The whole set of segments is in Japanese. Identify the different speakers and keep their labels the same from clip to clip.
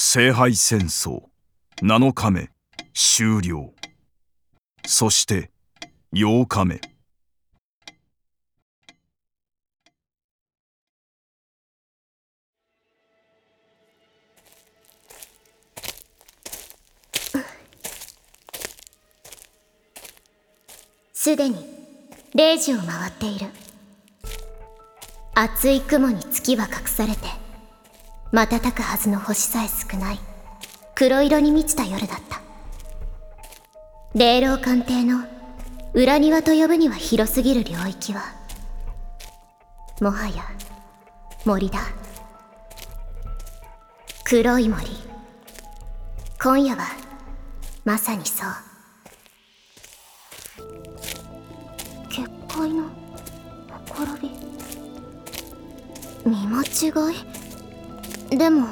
Speaker 1: 聖杯戦争。7日目。終了。そして8日目。
Speaker 2: すでに0時を回っている。厚い雲に月は隠されて。瞬くはずの星さえ少ない黒色に満ちた夜だった霊老官邸の裏庭と呼ぶには広すぎる領域はもはや森だ黒い森今夜はまさにそう結界のほころび見間違いでも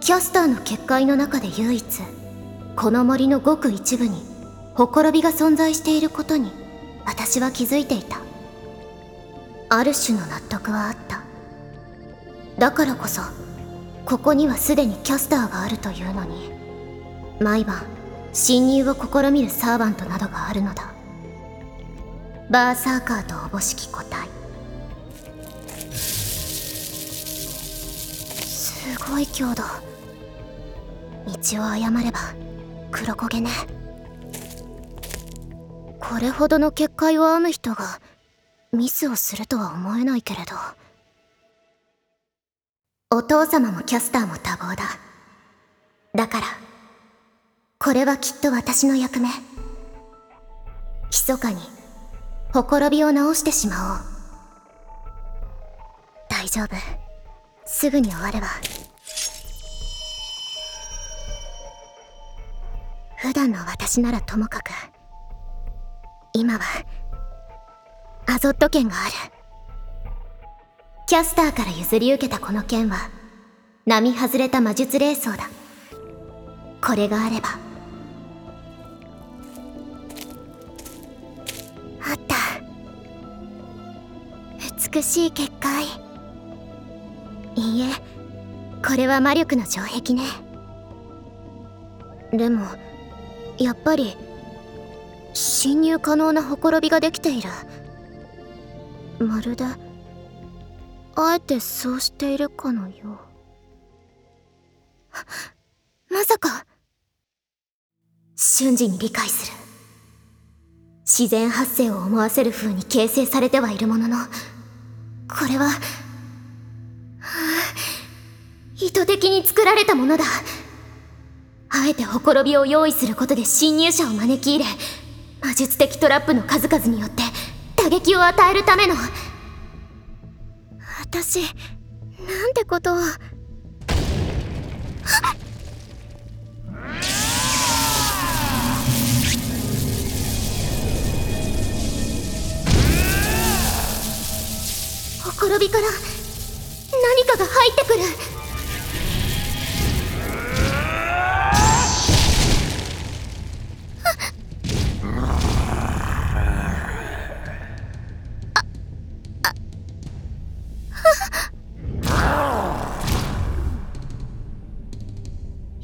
Speaker 2: キャスターの結界の中で唯一この森のごく一部にほころびが存在していることに私は気づいていた。ある種の納得はあった。だからこそここにはすでにキャスターがあるというのに毎晩侵入を試みるサーバントなどがあるのだ。バーサーカーとおぼしき個体。ごい強度。道を誤れば黒焦げね。これほどの結界を編む人がミスをするとは思えないけれど。お父様もキャスターも多忙だ。だからこれはきっと私の役目。密かにほころびを直してしまおう。大丈夫。すぐに終われば。普段の私ならともかく今はアゾット剣がある。キャスターから譲り受けたこの剣は並外れた魔術霊装だ。これがあれば。あった。美しい結界。いいえこれは魔力の城壁ね。でもやっぱり侵入可能なほころびができている。まるであえてそうしているかのよう。まさか。瞬時に理解する。自然発生を思わせる風に形成されてはいるもののこれは、はあ、意図的に作られたものだ。あえてほころびを用意することで侵入者を招き入れ魔術的トラップの数々によって打撃を与えるための。私なんてことを。ほころびから何かが入ってくる。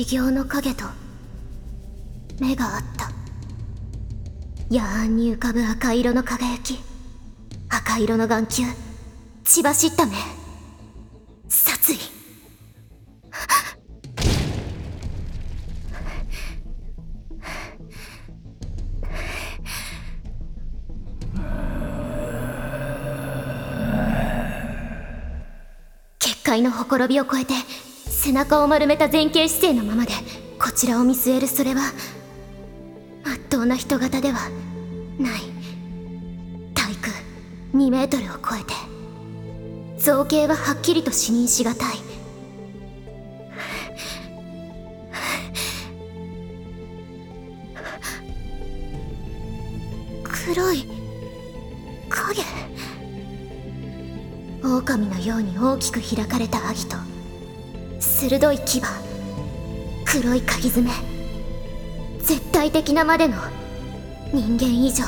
Speaker 2: 異形の影と目があった。野暗に浮かぶ赤色の輝き赤色の眼球血走った目。殺意。結界のほころびを越えて背中を丸めた前傾姿勢のままでこちらを見据えるそれはまっとうな人型ではない。体空2メートルを超えて造形ははっきりと視認しがたい。黒い影。狼のように大きく開かれたアギト。鋭い牙。黒い鍵爪。絶対的なまでの人間以上。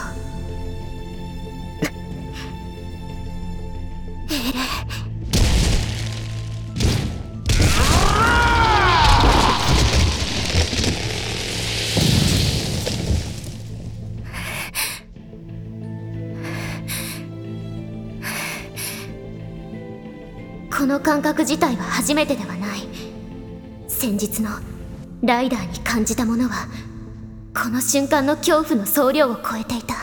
Speaker 2: この感覚自体は初めてではない。先日のライダーに感じたものはこの瞬間の恐怖の総量を超えていた。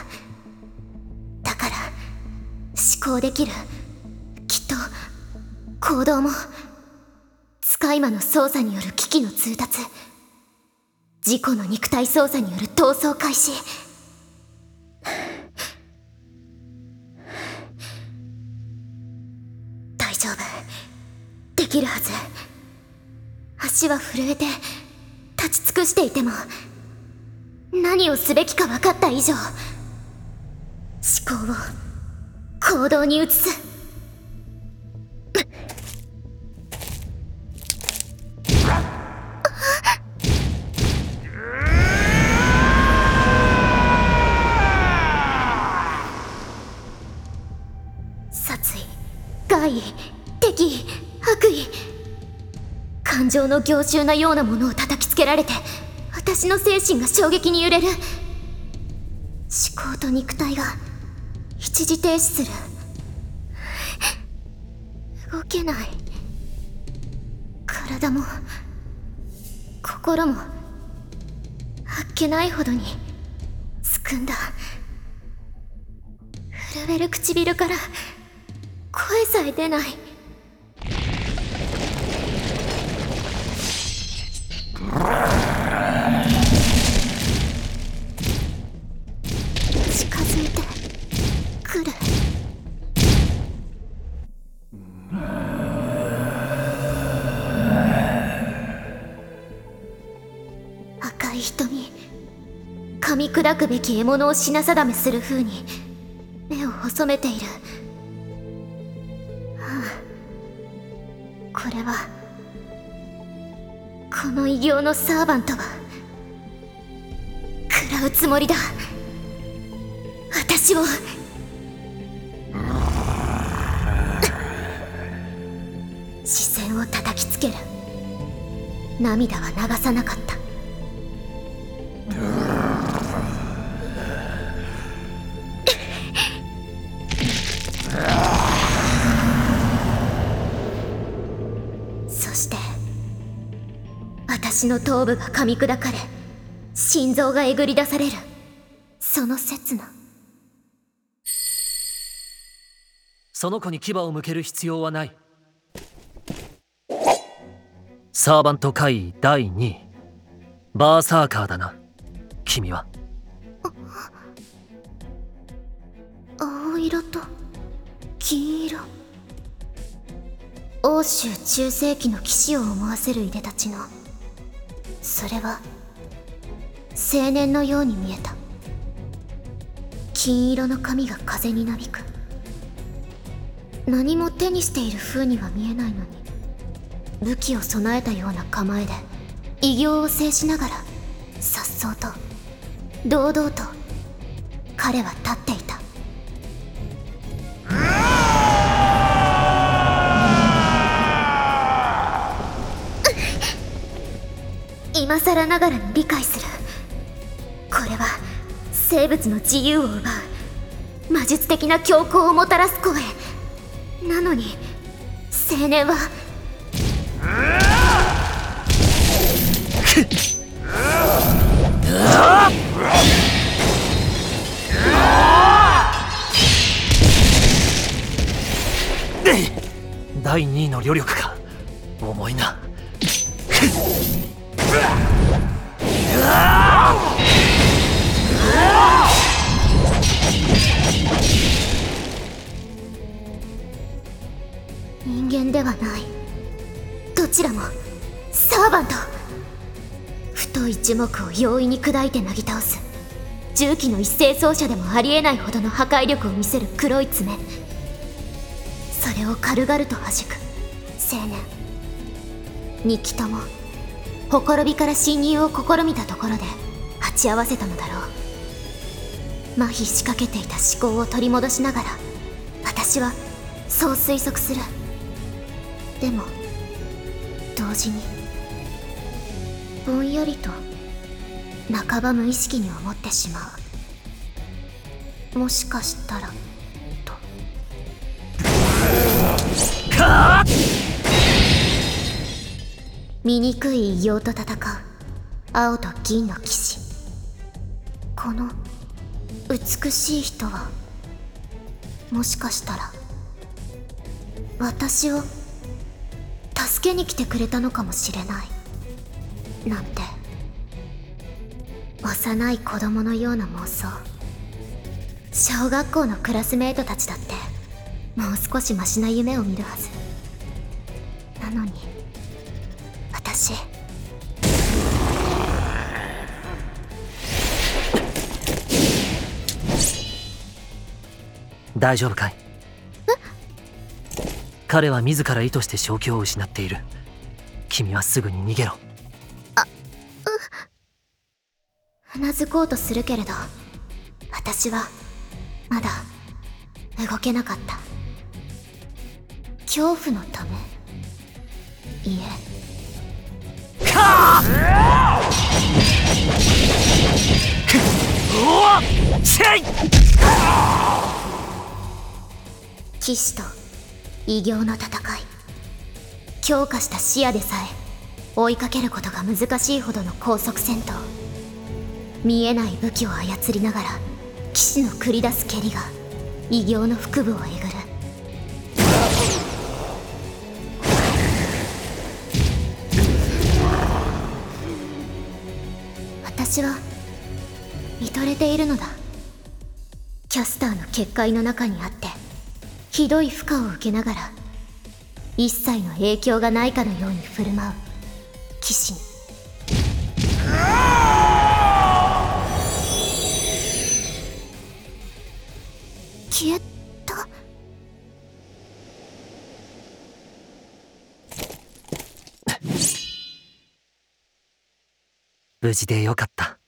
Speaker 2: だから思考できるきっと行動も使い魔の操作による危機の通達。事故の肉体操作による逃走開始。大丈夫。できるはず。足は震えて立ち尽くしていても何をすべきか分かった以上思考を行動に移す。殺意害敵意悪意感情の凝集なようなものを叩きつけられて私の精神が衝撃に揺れる。思考と肉体が一時停止する。動けない。体も心もあっけないほどにすくんだ。震える唇から声さえ出ない。近づいてくる。赤い瞳噛み砕くべき獲物を品定めする風に目を細めている。の異形のサーバントは食らうつもりだ。私を。視線を叩きつける。涙は流さなかった。私の頭部が噛み砕かれ心臓がえぐり出される。その刹那。
Speaker 3: その子に牙を向ける必要はない。サーバント会第2位バーサーカーだな君は。
Speaker 2: 青色と金色。欧州中世紀の騎士を思わせるいでたちのそれは青年のように見えた。金色の髪が風になびく。何も手にしている風には見えないのに武器を備えたような構えで異形を制しながら颯爽と堂々と彼は立っていた。今更ながらに理解する。これは生物の自由を奪う魔術的な強行をもたらす声。なのに青年は。
Speaker 3: 第2位の旅力か。重いな。
Speaker 2: 人間ではない。どちらもサーバント。太い樹木を容易に砕いてなぎ倒す。重機の一斉奏者でもありえないほどの破壊力を見せる黒い爪。それを軽々と弾く。青年。2機とも。ほころびから侵入を試みたところで鉢合わせたのだろう。麻痺しかけていた思考を取り戻しながら私はそう推測する。でも同時にぼんやりと半ば無意識に思ってしまう。もしかしたらと。
Speaker 3: かー
Speaker 2: 醜い異形と戦う青と銀の騎士。この美しい人はもしかしたら私を助けに来てくれたのかもしれない。なんて幼い子供のような妄想。小学校のクラスメートたちだってもう少しマシな夢を見るはず。なのに
Speaker 3: 大丈夫かい？彼は自ら意図して正気を失っている。君はすぐに逃げろ。
Speaker 2: うなずこうとするけれど私はまだ動けなかった。恐怖のため。いえ。
Speaker 3: チェイ
Speaker 2: 騎士と異形の戦い。強化した視野でさえ追いかけることが難しいほどの高速戦闘。見えない武器を操りながら騎士の繰り出す蹴りが異形の腹部をえぐる。私は見とれているのだ。キャスターの結界の中にあってひどい負荷を受けながら一切の影響がないかのように振る舞う騎士に。消えた。
Speaker 3: 無事でよかった。